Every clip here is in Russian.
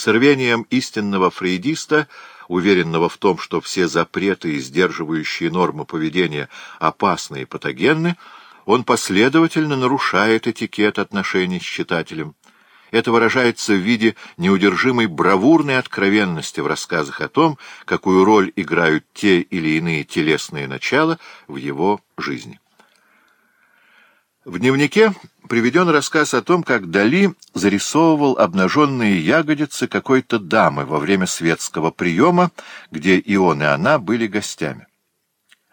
С рвением истинного фрейдиста, уверенного в том, что все запреты и сдерживающие нормы поведения опасны и патогенны, он последовательно нарушает этикет отношений с читателем. Это выражается в виде неудержимой бравурной откровенности в рассказах о том, какую роль играют те или иные телесные начала в его жизни. В дневнике приведен рассказ о том, как Дали зарисовывал обнаженные ягодицы какой-то дамы во время светского приема, где и он, и она были гостями.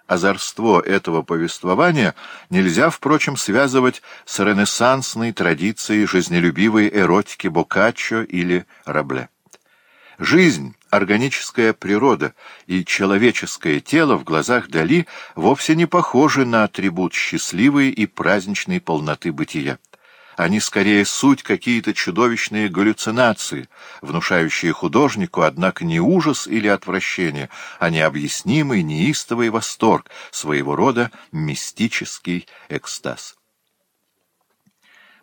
Озорство этого повествования нельзя, впрочем, связывать с ренессансной традицией жизнелюбивой эротики Боккаччо или Рабле. Жизнь, органическая природа и человеческое тело в глазах Дали вовсе не похожи на атрибут счастливой и праздничной полноты бытия. Они скорее суть какие-то чудовищные галлюцинации, внушающие художнику, однако, не ужас или отвращение, а необъяснимый, неистовый восторг, своего рода мистический экстаз.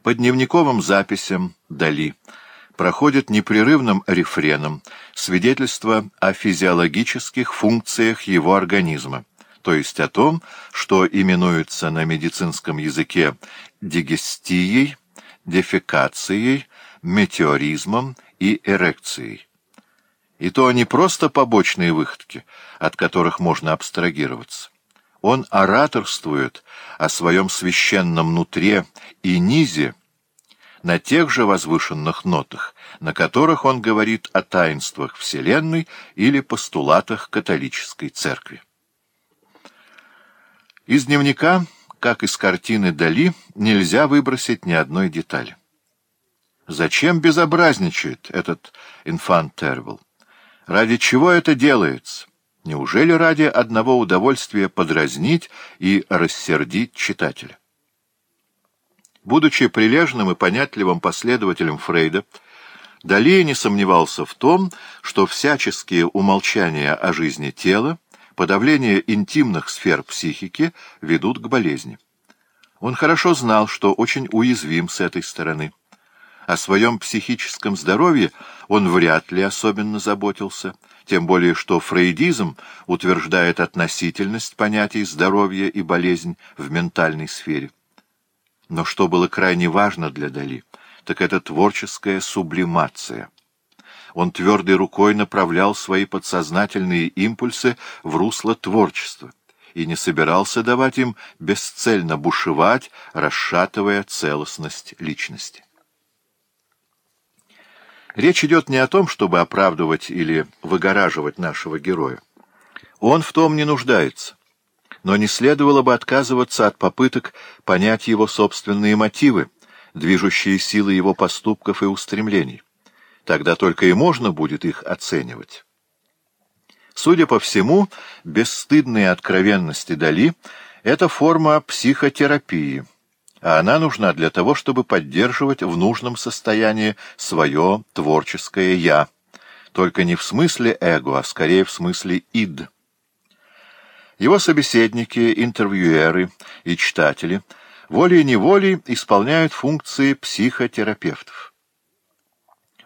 По дневниковым записям Дали – проходит непрерывным рефреном свидетельство о физиологических функциях его организма, то есть о том, что именуется на медицинском языке дигестией, дефекацией, метеоризмом и эрекцией. И то не просто побочные выходки, от которых можно абстрагироваться. Он ораторствует о своем священном нутре и низе, на тех же возвышенных нотах, на которых он говорит о таинствах Вселенной или постулатах католической церкви. Из дневника, как из картины Дали, нельзя выбросить ни одной детали. Зачем безобразничает этот инфант Тервелл? Ради чего это делается? Неужели ради одного удовольствия подразнить и рассердить читателя? Будучи прилежным и понятливым последователем Фрейда, Далее не сомневался в том, что всяческие умолчания о жизни тела, подавление интимных сфер психики ведут к болезни. Он хорошо знал, что очень уязвим с этой стороны. О своем психическом здоровье он вряд ли особенно заботился, тем более что фрейдизм утверждает относительность понятий здоровья и болезнь в ментальной сфере. Но что было крайне важно для Дали, так это творческая сублимация. Он твердой рукой направлял свои подсознательные импульсы в русло творчества и не собирался давать им бесцельно бушевать, расшатывая целостность личности. Речь идет не о том, чтобы оправдывать или выгораживать нашего героя. Он в том не нуждается но не следовало бы отказываться от попыток понять его собственные мотивы, движущие силы его поступков и устремлений. Тогда только и можно будет их оценивать. Судя по всему, бесстыдные откровенности Дали — это форма психотерапии, а она нужна для того, чтобы поддерживать в нужном состоянии свое творческое «я», только не в смысле эго, а скорее в смысле «ид». Его собеседники, интервьюеры и читатели волей-неволей исполняют функции психотерапевтов.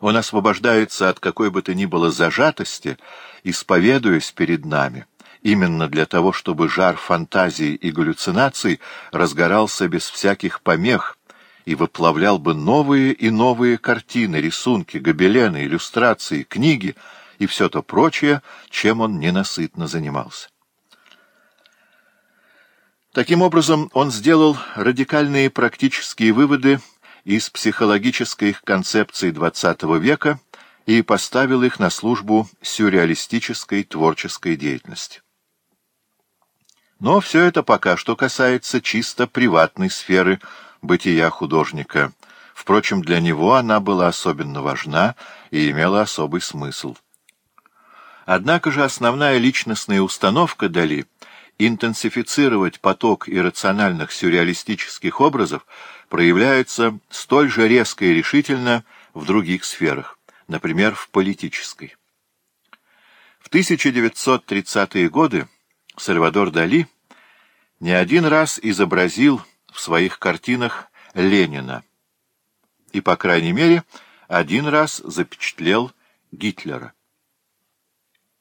Он освобождается от какой бы то ни было зажатости, исповедуясь перед нами, именно для того, чтобы жар фантазии и галлюцинаций разгорался без всяких помех и выплавлял бы новые и новые картины, рисунки, гобелены, иллюстрации, книги и все то прочее, чем он ненасытно занимался. Таким образом, он сделал радикальные практические выводы из психологических концепций XX века и поставил их на службу сюрреалистической творческой деятельности. Но все это пока что касается чисто приватной сферы бытия художника. Впрочем, для него она была особенно важна и имела особый смысл. Однако же основная личностная установка Дали — интенсифицировать поток иррациональных сюрреалистических образов проявляется столь же резко и решительно в других сферах, например, в политической. В 1930-е годы Сальвадор Дали не один раз изобразил в своих картинах Ленина и, по крайней мере, один раз запечатлел Гитлера.